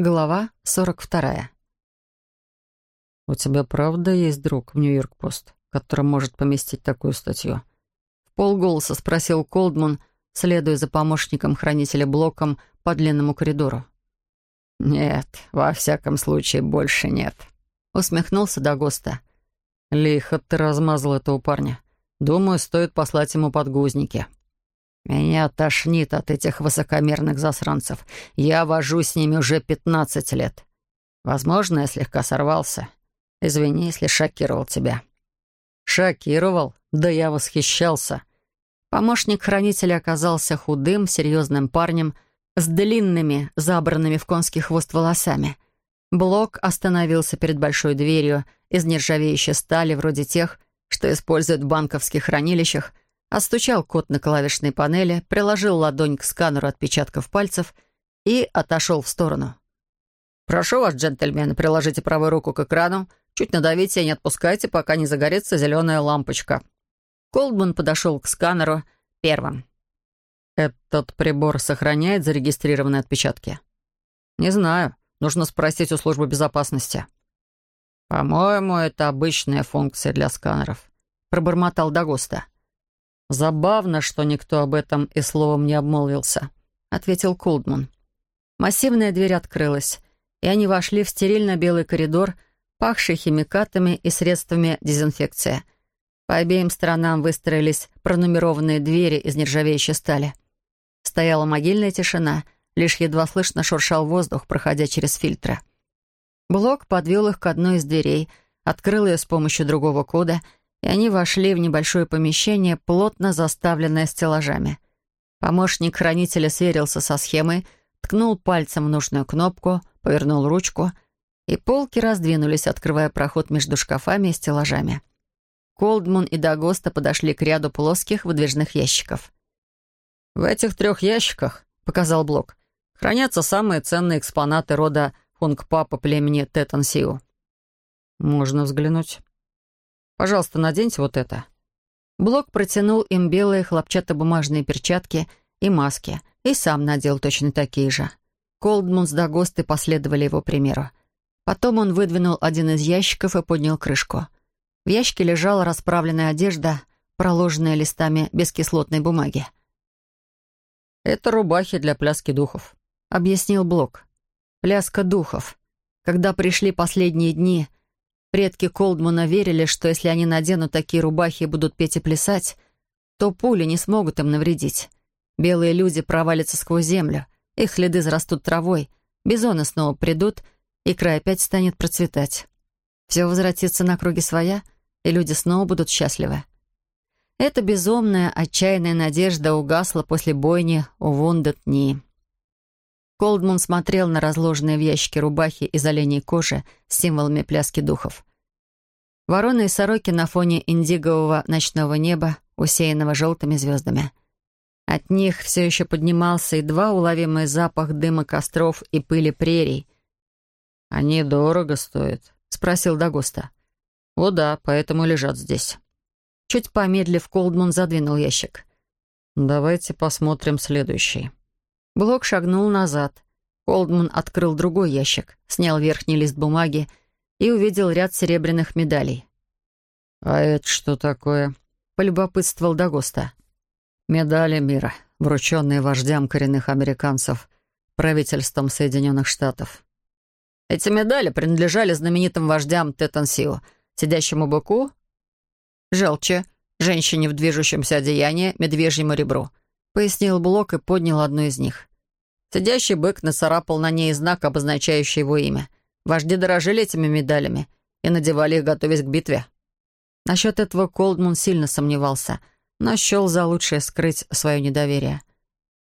Глава 42. «У тебя правда есть друг в Нью-Йорк-Пост, который может поместить такую статью?» В полголоса спросил Колдман, следуя за помощником хранителя блоком по длинному коридору. «Нет, во всяком случае, больше нет», — усмехнулся Дагоста. «Лихо ты размазал этого парня. Думаю, стоит послать ему подгузники». «Меня тошнит от этих высокомерных засранцев. Я вожу с ними уже пятнадцать лет. Возможно, я слегка сорвался. Извини, если шокировал тебя». «Шокировал? Да я восхищался». Помощник хранителя оказался худым, серьезным парнем с длинными, забранными в конский хвост волосами. Блок остановился перед большой дверью из нержавеющей стали, вроде тех, что используют в банковских хранилищах, Остучал код на клавишной панели, приложил ладонь к сканеру отпечатков пальцев и отошел в сторону. «Прошу вас, джентльмены, приложите правую руку к экрану, чуть надавите и не отпускайте, пока не загорится зеленая лампочка». Колдман подошел к сканеру первым. «Этот прибор сохраняет зарегистрированные отпечатки?» «Не знаю. Нужно спросить у службы безопасности». «По-моему, это обычная функция для сканеров», — пробормотал Дагоста. «Забавно, что никто об этом и словом не обмолвился», — ответил Колдман. Массивная дверь открылась, и они вошли в стерильно-белый коридор, пахший химикатами и средствами дезинфекции. По обеим сторонам выстроились пронумерованные двери из нержавеющей стали. Стояла могильная тишина, лишь едва слышно шуршал воздух, проходя через фильтры. Блок подвел их к одной из дверей, открыл ее с помощью другого кода — и они вошли в небольшое помещение, плотно заставленное стеллажами. Помощник хранителя сверился со схемой, ткнул пальцем в нужную кнопку, повернул ручку, и полки раздвинулись, открывая проход между шкафами и стеллажами. Колдман и Дагоста подошли к ряду плоских выдвижных ящиков. «В этих трех ящиках», — показал Блок, — «хранятся самые ценные экспонаты рода Хунгпа по племени Тетансиу». «Можно взглянуть». Пожалуйста, наденьте вот это». Блок протянул им белые хлопчатобумажные перчатки и маски, и сам надел точно такие же. Колдман с Дагостой последовали его примеру. Потом он выдвинул один из ящиков и поднял крышку. В ящике лежала расправленная одежда, проложенная листами бескислотной бумаги. «Это рубахи для пляски духов», — объяснил Блок. «Пляска духов. Когда пришли последние дни, Предки Колдмана верили, что если они наденут такие рубахи и будут петь и плясать, то пули не смогут им навредить. Белые люди провалятся сквозь землю, их следы зарастут травой, бизоны снова придут, и край опять станет процветать. Все возвратится на круги своя, и люди снова будут счастливы. Эта безумная, отчаянная надежда угасла после бойни у Вундетни. Колдман смотрел на разложенные в ящике рубахи из оленей кожи с символами пляски духов. Вороны и сороки на фоне индигового ночного неба, усеянного желтыми звездами. От них все еще поднимался едва уловимый запах дыма костров и пыли прерий. «Они дорого стоят», — спросил Дагоста. «О да, поэтому лежат здесь». Чуть помедлив, Колдман задвинул ящик. «Давайте посмотрим следующий». Блок шагнул назад. Олдман открыл другой ящик, снял верхний лист бумаги и увидел ряд серебряных медалей. «А это что такое?» — полюбопытствовал Дагоста. «Медали мира, врученные вождям коренных американцев правительством Соединенных Штатов». Эти медали принадлежали знаменитым вождям Тетансио, сидящему быку, желче, женщине в движущемся одеянии, медвежьему ребру, пояснил Блок и поднял одну из них. Сидящий бык нацарапал на ней знак, обозначающий его имя. Вожди дорожили этими медалями и надевали их, готовясь к битве. Насчет этого Колдман сильно сомневался, но счел за лучшее скрыть свое недоверие.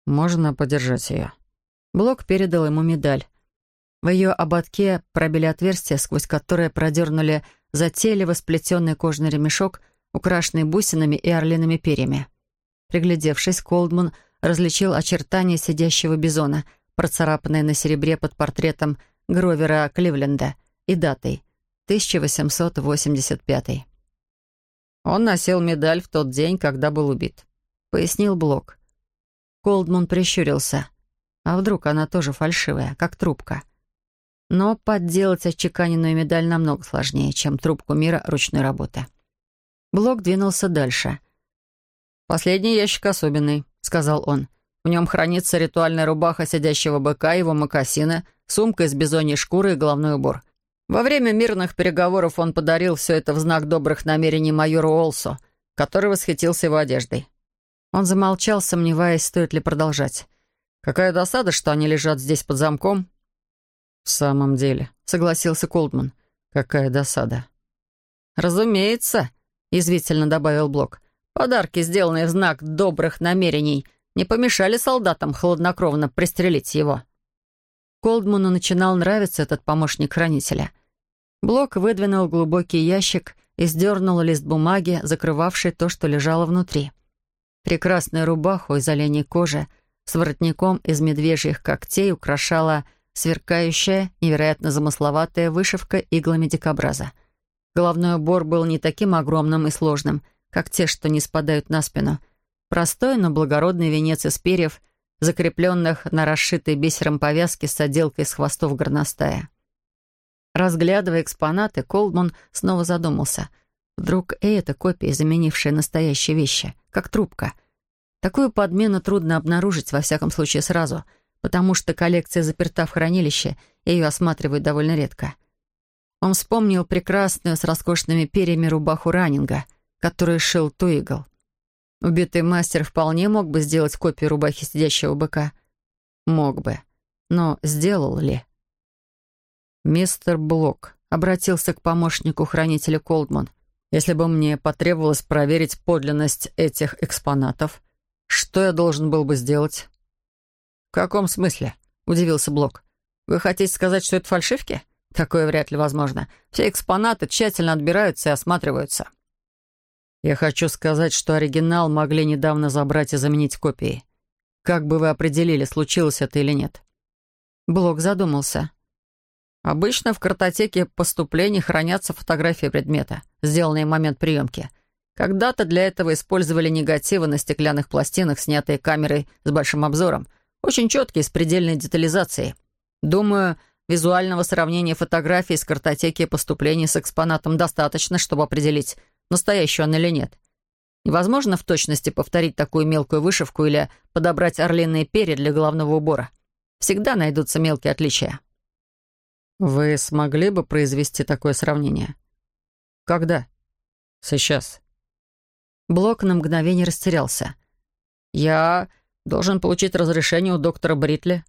«Можно подержать ее?» Блок передал ему медаль. В ее ободке пробили отверстие, сквозь которое продернули затейливо сплетенный кожный ремешок, украшенный бусинами и орлиными перьями. Приглядевшись, Колдман различил очертания сидящего бизона, процарапанное на серебре под портретом Гровера Кливленда и датой 1885. «Он носил медаль в тот день, когда был убит», — пояснил Блок. Колдман прищурился. «А вдруг она тоже фальшивая, как трубка?» Но подделать отчеканенную медаль намного сложнее, чем трубку мира ручной работы. Блок двинулся дальше. «Последний ящик особенный», — сказал он. «В нем хранится ритуальная рубаха сидящего быка, его мокасины, сумка из бизоньей шкуры и головной убор. Во время мирных переговоров он подарил все это в знак добрых намерений майору Олсу, который восхитился его одеждой. Он замолчал, сомневаясь, стоит ли продолжать. «Какая досада, что они лежат здесь под замком». «В самом деле», — согласился Колдман. «Какая досада». «Разумеется», — язвительно добавил Блок. «Подарки, сделанные в знак добрых намерений, не помешали солдатам хладнокровно пристрелить его». Колдману начинал нравиться этот помощник хранителя. Блок выдвинул глубокий ящик и сдернул лист бумаги, закрывавший то, что лежало внутри. Прекрасную рубаху из оленей кожи с воротником из медвежьих когтей украшала сверкающая, невероятно замысловатая вышивка иглами дикобраза. Головной убор был не таким огромным и сложным, как те, что не спадают на спину. Простой, но благородный венец из перьев, закрепленных на расшитой бисером повязке с отделкой с хвостов горностая. Разглядывая экспонаты, Колдман снова задумался — Вдруг и это копия, заменившая настоящие вещи, как трубка. Такую подмену трудно обнаружить, во всяком случае, сразу, потому что коллекция заперта в хранилище, и ее осматривают довольно редко. Он вспомнил прекрасную с роскошными перьями рубаху Раннинга, которую шил Туигл. Убитый мастер вполне мог бы сделать копию рубахи сидящего быка. Мог бы. Но сделал ли? Мистер Блок обратился к помощнику хранителя Колдман — если бы мне потребовалось проверить подлинность этих экспонатов, что я должен был бы сделать?» «В каком смысле?» — удивился Блок. «Вы хотите сказать, что это фальшивки? Такое вряд ли возможно. Все экспонаты тщательно отбираются и осматриваются». «Я хочу сказать, что оригинал могли недавно забрать и заменить копией. Как бы вы определили, случилось это или нет?» Блок задумался. Обычно в картотеке поступлений хранятся фотографии предмета, сделанные в момент приемки. Когда-то для этого использовали негативы на стеклянных пластинах, снятые камерой с большим обзором, очень четкие, с предельной детализацией. Думаю, визуального сравнения фотографий с картотеки поступлений с экспонатом достаточно, чтобы определить, настоящий он или нет. Невозможно в точности повторить такую мелкую вышивку или подобрать орлиные перья для головного убора. Всегда найдутся мелкие отличия. «Вы смогли бы произвести такое сравнение?» «Когда?» «Сейчас». Блок на мгновение растерялся. «Я должен получить разрешение у доктора Бритли».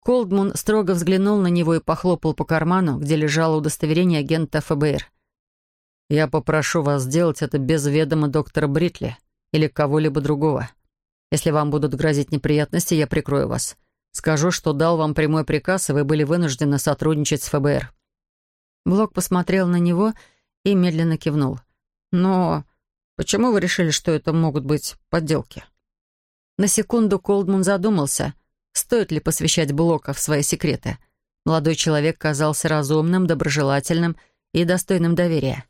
Колдмун строго взглянул на него и похлопал по карману, где лежало удостоверение агента ФБР. «Я попрошу вас сделать это без ведома доктора Бритли или кого-либо другого. Если вам будут грозить неприятности, я прикрою вас. Скажу, что дал вам прямой приказ, и вы были вынуждены сотрудничать с ФБР». Блок посмотрел на него и медленно кивнул. «Но почему вы решили, что это могут быть подделки?» На секунду Колдман задумался, стоит ли посвящать Блока в свои секреты. Молодой человек казался разумным, доброжелательным и достойным доверия.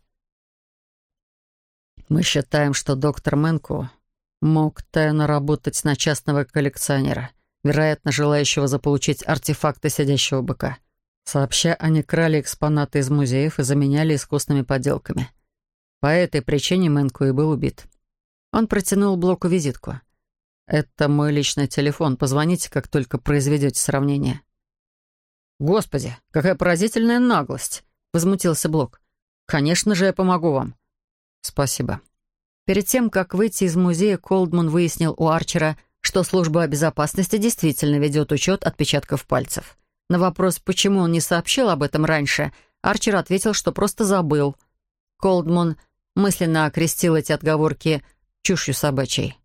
«Мы считаем, что доктор Мэнку мог тайно работать на частного коллекционера вероятно, желающего заполучить артефакты сидящего быка. Сообща, они крали экспонаты из музеев и заменяли искусными подделками. По этой причине Мэнку и был убит. Он протянул блоку визитку. «Это мой личный телефон. Позвоните, как только произведете сравнение». «Господи, какая поразительная наглость!» — возмутился Блок. «Конечно же, я помогу вам». «Спасибо». Перед тем, как выйти из музея, Колдман выяснил у Арчера, что служба безопасности действительно ведет учет отпечатков пальцев. На вопрос, почему он не сообщил об этом раньше, Арчер ответил, что просто забыл. Колдман мысленно окрестил эти отговорки чушью собачьей.